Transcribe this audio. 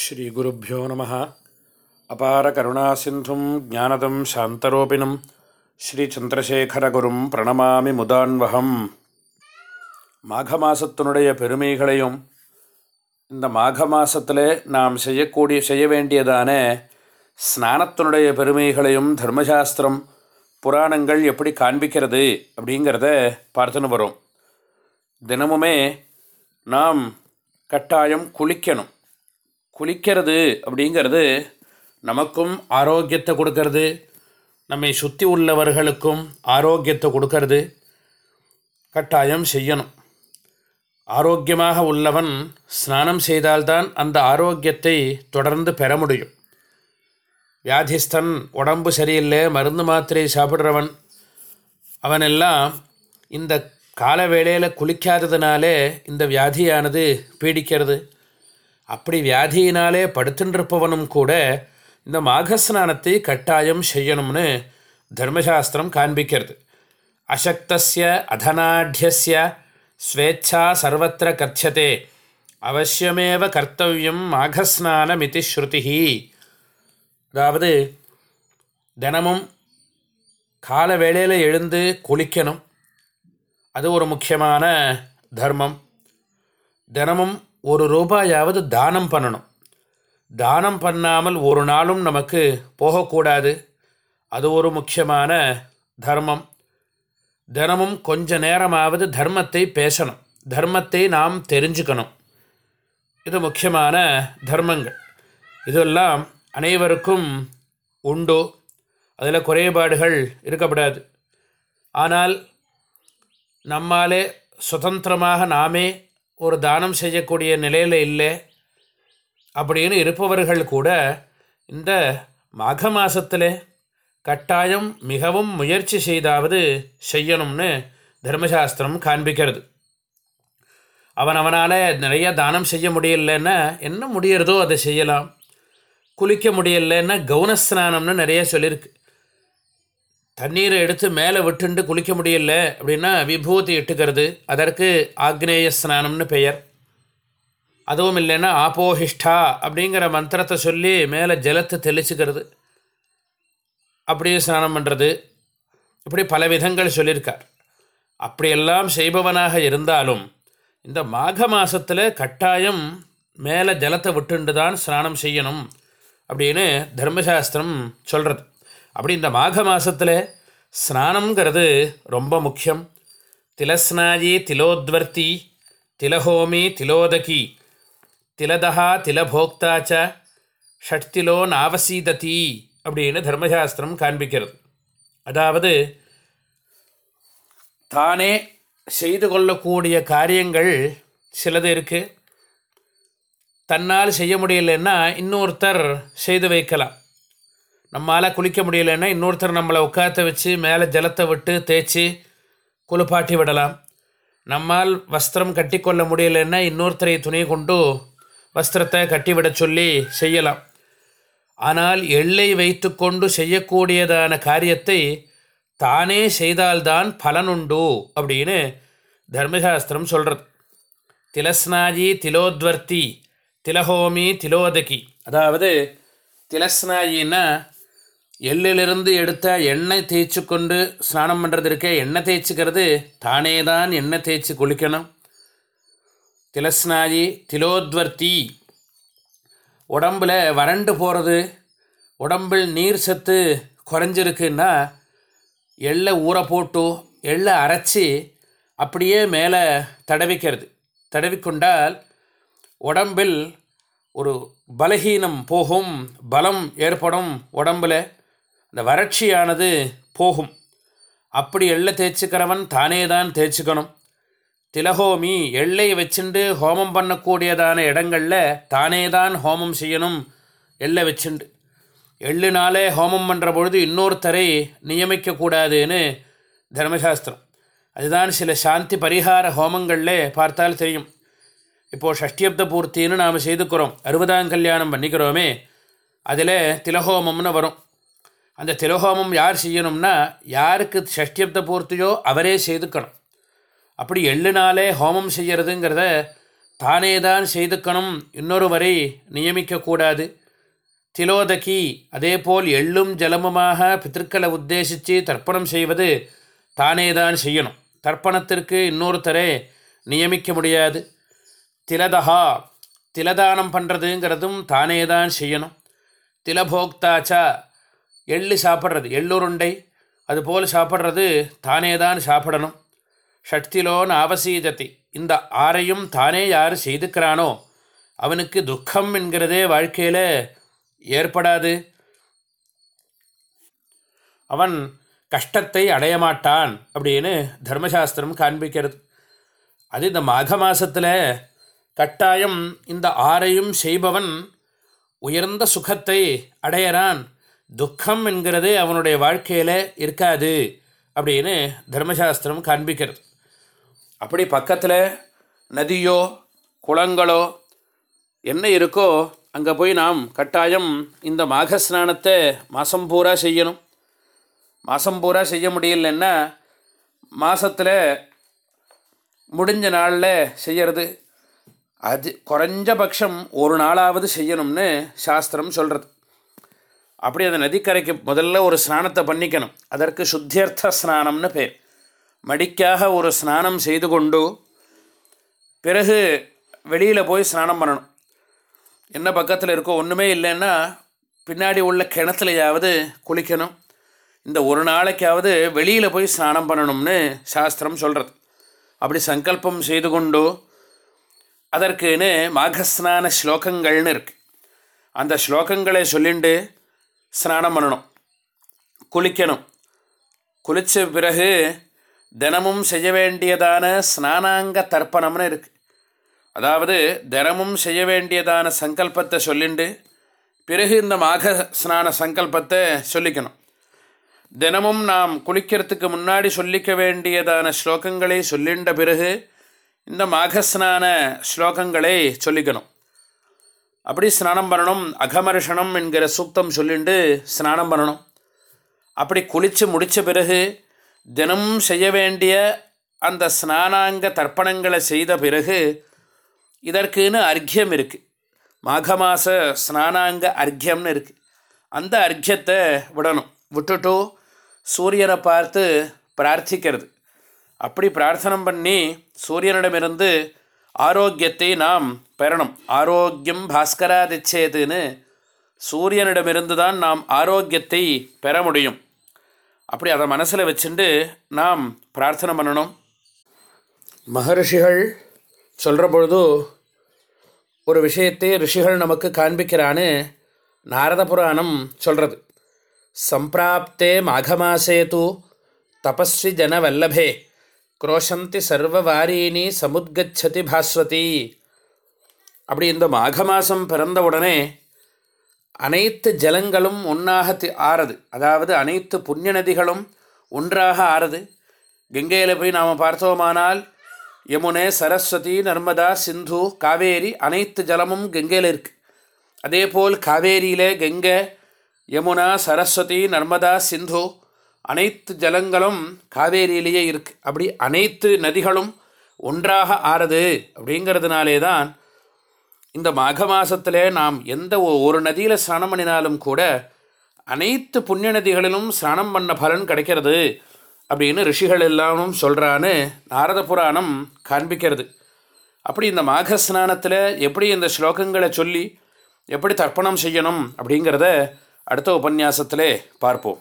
ஸ்ரீகுருப்போ நம. அபார கருணா சிந்தும் ஜானதம் சாந்தரூபிணம் ஸ்ரீச்சந்திரசேகரகுரும் பிரணமாமி முதான்வகம் மாக மாசத்தினுடைய பெருமைகளையும் இந்த மாக மாசத்தில் நாம் செய்யக்கூடிய செய்ய வேண்டியதான ஸ்நானத்தினுடைய பெருமைகளையும் தர்மசாஸ்திரம் புராணங்கள் எப்படி காண்பிக்கிறது அப்படிங்கிறத பார்த்துன்னு வரும். தினமுமே நாம் கட்டாயம் குளிக்கணும். குளிக்கிறது அப்படிங்கிறது நமக்கும் ஆரோக்கியத்தை கொடுக்கறது. நம்மை சுற்றி உள்ளவர்களுக்கும் ஆரோக்கியத்தை கொடுக்கறது. கட்டாயம் செய்யணும். ஆரோக்கியமாக உள்ளவன் ஸ்நானம் செய்தால்தான் அந்த ஆரோக்கியத்தை தொடர்ந்து பெற முடியும். வியாதிஸ்தன் உடம்பு சரியில்லை மருந்து மாத்திரை சாப்பிட்றவன் அவனெல்லாம் இந்த கால வேளையில் குளிக்காததுனாலே இந்த வியாதியானது பீடிக்கிறது. அப்படி வியாதியினாலே படுத்துட்டுருப்பவனும் கூட இந்த மாகஸ்நானத்தை கட்டாயம் செய்யணும்னு தர்மசாஸ்திரம் காண்பிக்கிறது. அசக்தஸ்ய அதனாಢ்யஸ்ய ஸ்வேச்சா சர்வத்திர கத்தியதே அவசியமேவ கர்த்தவியம் மாகஸ்நானமிதி ஸ்ருதி அதாவது தினமும் கால வேளையில் எழுந்து குளிக்கணும். அது ஒரு முக்கியமான தர்மம். தினமும் ஒரு ரூபாயாவது தானம் பண்ணணும். தானம் பண்ணாமல் ஒரு நாளும் நமக்கு போகக்கூடாது. அது ஒரு முக்கியமான தர்மம். தினமும் கொஞ்ச நேரமாவது தர்மத்தை பேசணும். தர்மத்தை நாம் தெரிஞ்சுக்கணும். இது முக்கியமான தர்மங்கள். இதெல்லாம் அனைவருக்கும் உண்டு. அதில் குறைபாடுகள் இருக்கப்படாது ஆனால் நம்மாலே சுதந்திரமாக நாமே ஒரு தானம் செய்யக்கூடிய நிலையில் இல்லை அப்படின்னு இருப்பவர்கள் கூட இந்த மாக மாதத்தில் கட்டாயம் மிகவும் முயற்சி செய்தாவது செய்யணும்னு தர்மசாஸ்திரம் காண்பிக்கிறது. அவன் அவனால் நிறைய தானம் செய்ய முடியலன்னா என்ன முடியறதோ அதை செய்யலாம். குளிக்க முடியலன்னா கவுனஸ்நானம்னு நிறைய சொல்லியிருக்கு. தண்ணீரை எடுத்து மேலே விட்டுண்டு குளிக்க முடியல அப்படின்னா விபூதி இட்டுக்கிறது அதற்கு ஆக்னேய ஸ்நானம்னு பெயர். அதுவும் இல்லைன்னா ஆப்போஹிஷ்டா அப்படிங்கிற மந்திரத்தை சொல்லி மேலே ஜலத்தை தெளிச்சுக்கிறது. அப்படியே ஸ்நானம் பண்ணுறது இப்படி பல விதங்கள் சொல்லியிருக்கார். அப்படியெல்லாம் செய்பவனாக இருந்தாலும் இந்த மாக மாதத்தில் கட்டாயம் மேலே ஜலத்தை விட்டுண்டு தான் ஸ்நானம் செய்யணும் அப்படின்னு தர்மசாஸ்திரம் சொல்கிறது அப்படி இந்த மாக மாதத்தில் ஸ்நானங்கிறது ரொம்ப முக்கியம். திலஸ்நாயி திலோத்வர்த்தி திலஹோமி திலோதகி திலதா திலபோக்தாச்ச ஷட்திலோ நாவசீததி அப்படின்னு தர்மசாஸ்திரம் காண்பிக்கிறது. அதாவது தானே செய்து கொள்ளக்கூடிய காரியங்கள் சிலது இருக்குது தன்னால் செய்ய முடியலன்னா இன்னொருத்தர் செய்து வைக்கலாம். நம்மளால் குளிக்க முடியலன்னா இன்னொருத்தர் நம்மளை உட்காத்த வச்சு மேலே ஜலத்தை விட்டு தேய்ச்சி குளிப்பாட்டி விடலாம். நம்மால் வஸ்திரம் கட்டிக்கொள்ள முடியலன்னா இன்னொருத்தரை துணி கொண்டு வஸ்திரத்தை கட்டிவிட சொல்லி செய்யலாம். ஆனால் எள்ளை வைத்து கொண்டு செய்யக்கூடியதான காரியத்தை தானே செய்தால்தான் பலனுண்டு அப்படின்னு தர்மசாஸ்திரம் சொல்கிறது திலஸ்நாயி திலோத்வர்த்தி திலஹோமி திலோதகி. அதாவது திலஸ்நாயின்னா எள்ளிலிருந்து எடுத்த எண்ணெய் தேய்ச்சி கொண்டு ஸ்நானம் பண்ணுறது இருக்கே எண்ணெய் தேய்ச்சிக்கிறது தானே தான் எண்ணெய் தேய்ச்சி குளிக்கணும். திலஸ்நாயி திலோத்வர்த்தி உடம்பில் வறண்டு போகிறது உடம்பில் நீர் சத்து குறைஞ்சிருக்குன்னா எள்ளை ஊற போட்டு எள்ளை அரைச்சி அப்படியே மேலே தடவிக்கிறது. தடவிக்கொண்டால் உடம்பில் ஒரு பலகீனம் போகும் பலம் ஏற்படும் உடம்பில். இந்த வறட்சியானது போகும். அப்படி எள்ளை தேய்ச்சிக்கிறவன் தானே தான் தேய்ச்சிக்கணும். திலஹோமி எள்ளை வச்சுண்டு ஹோமம் பண்ணக்கூடியதான இடங்களில் தானே தான் ஹோமம் செய்யணும் எள்ளை வச்சுண்டு. எள்ளுனாலே ஹோமம் பண்ணுற பொழுது இன்னொருத்தரை நியமிக்கக்கூடாதுன்னு தர்மசாஸ்திரம். அதுதான் சில சாந்தி பரிகார ஹோமங்களில் பார்த்தால் தெரியும். இப்போது ஷஷ்டியப்த பூர்த்தின்னு நாம் செய்துக்கிறோம். அறுபதாம் கல்யாணம் பண்ணிக்கிறோமே அதில் திலஹோமம்னு வரும். அந்த திலஹோமம் யார் செய்யணும்னா யாருக்கு ஷஷ்டியப்த பூர்த்தியோ அவரே செய்துக்கணும். அப்படி எள்ளுனாலே ஹோமம் செய்கிறதுங்கிறத தானே தான் செய்துக்கணும். இன்னொருவரை நியமிக்கக்கூடாது திலோதகி அதேபோல் எள்ளும் ஜலமுமாக பித்திருக்களை உத்தேசித்து தர்ப்பணம் செய்வது தானே தான் செய்யணும். தர்ப்பணத்திற்கு இன்னொருத்தரை நியமிக்க முடியாது. திலதகா திலதானம் பண்ணுறதுங்கிறதும் தானே தான் செய்யணும். திலபோக்தாச்சா எள்ளு சாப்பிட்றது எள்ளுருண்டை அதுபோல் சாப்பிட்றது தானே தான் சாப்பிடணும். ஷட்திலோன் ஆவசீதத்தை இந்த ஆறையும் தானே யார் செய்துக்கிறானோ அவனுக்கு துக்கம் என்கிறதே வாழ்க்கையில் ஏற்படாது. அவன் கஷ்டத்தை அடைய மாட்டான் அப்படின்னு தர்மசாஸ்திரம் காண்பிக்கிறது. அது இந்த மாக மாதத்தில் கட்டாயம் இந்த ஆறையும் செய்பவன் உயர்ந்த சுகத்தை அடையறான். துக்கம் என்கிறது அவனுடைய வாழ்க்கையில் இருக்காது அப்படின்னு தர்மசாஸ்திரம் காண்பிக்கிறது. அப்படி பக்கத்தில் நதியோ குளங்களோ என்ன இருக்கோ அங்கே போய் நாம் கட்டாயம் இந்த மாக ஸ்நானத்தை மாதம் பூரா செய்யணும். மாதம் பூரா செய்ய முடியலன்னா மாதத்தில் முடிஞ்ச நாளில் செய்கிறது அது குறைஞ்சபட்சம் ஒரு நாளாவது செய்யணும்னு சாஸ்திரம் சொல்கிறது அப்படி அந்த நதிக்கரைக்கு முதல்ல ஒரு ஸ்நானத்தை பண்ணிக்கணும். அதற்கு சுத்தியர்த்த ஸ்நானம்னு பேர். மடிக்காக ஒரு ஸ்நானம் செய்து கொண்டு பிறகு வெளியில் போய் ஸ்நானம் பண்ணணும். என்ன பக்கத்தில் இருக்கோ ஒன்றுமே இல்லைன்னா பின்னாடி உள்ள கிணத்துலையாவது குளிக்கணும். இந்த ஒரு நாளைக்காவது வெளியில் போய் ஸ்நானம் பண்ணணும்னு சாஸ்திரம் சொல்கிறது அப்படி சங்கல்பம் செய்து கொண்டு அதற்குன்னு மாகஸ்நான ஸ்லோகங்கள்னு இருக்குது அந்த ஸ்லோகங்களை சொல்லிண்டு ஸ்நானம் பண்ணணும். குளிக்கணும். குளித்த பிறகு தினமும் செய்ய வேண்டியதான ஸ்நானாங்க தர்ப்பணம்னு இருக்குது அதாவது தினமும் செய்ய வேண்டியதான சங்கல்பத்தை சொல்லிண்டு பிறகு இந்த மாக ஸ்நான சங்கல்பத்தை சொல்லிக்கணும். தினமும் நாம் குளிக்கிறதுக்கு முன்னாடி சொல்லிக்க வேண்டியதான ஸ்லோகங்களை சொல்லின்ற பிறகு இந்த மாகஸ்நான ஸ்லோகங்களை சொல்லிக்கணும். அப்படி ஸ்நானம் பண்ணணும் அகமர்ஷணம் என்கிற சூக்தம் சொல்லிண்டு ஸ்நானம் பண்ணணும். அப்படி குளித்து முடித்த பிறகு தினமும் செய்ய வேண்டிய அந்த ஸ்நானாங்க தர்ப்பணங்களை செய்த பிறகு இதற்குன்னு அர்க்கியம் இருக்குது மாக மாத ஸ்நானாங்க அர்க்கியம்னு இருக்குது அந்த அர்க்கியத்தை விடணும். விட்டுட்டு சூரியனை பார்த்து பிரார்த்திக்கிறது. அப்படி பிரார்த்தனம் பண்ணி சூரியனிடமிருந்து ஆரோக்கியத்தை நாம் பெறணும். ஆரோக்கியம் பாஸ்கராதிச்சேதுன்னு சூரியனிடமிருந்து தான் நாம் ஆரோக்கியத்தை பெற முடியும். அப்படி அதை மனசில் வச்சுட்டு நாம் பிரார்த்தனை பண்ணணும். மகரிஷிகள் சொல்கிற பொழுது ஒரு விஷயத்தை ரிஷிகள் நமக்கு காண்பிக்கிறான்னு நாரத புராணம் சொல்கிறது சம்பிராப்தே மாகமாசேது தபஸ்வி ஜன வல்லபே குரோஷந்தி சர்வவாரீனி சமுத்கச்சதி பாஸ்வதி அப்படி இந்த மாக மாதம் பிறந்த உடனே அனைத்து ஜலங்களும் ஒன்றாக ஆறது ஆறுது. அதாவது அனைத்து புண்ணிய நதிகளும் ஒன்றாக ஆறுது. கங்கையில் போய் நாம் பார்த்தோமானால் யமுனே சரஸ்வதி நர்மதா சிந்து காவேரி அனைத்து ஜலமும் கங்கையில் இருக்குது அதேபோல் காவேரியில் கங்கை யமுனா சரஸ்வதி நர்மதா சிந்து அனைத்து ஜலங்களும் காவேரியிலேயே இருக்குது அப்படி அனைத்து நதிகளும் ஒன்றாக ஆறுது அப்படிங்கிறதுனாலே தான் இந்த மாக மாதத்தில் நாம் எந்த ஒ- ஒரு நதியில் ஸ்நானம் பண்ணினாலும் கூட அனைத்து புண்ணிய நதிகளிலும் ஸ்நானம் பண்ண பலன் கிடைக்கிறது அப்படின்னு ரிஷிகள் எல்லாமும் சொல்கிறான்னு நாரத புராணம் காண்பிக்கிறது. அப்படி இந்த மாக ஸ்நானத்தில் எப்படி இந்த ஸ்லோகங்களை சொல்லி எப்படி தர்ப்பணம் செய்யணும் அப்படிங்கிறத அடுத்த உபன்யாசத்திலே பார்ப்போம்.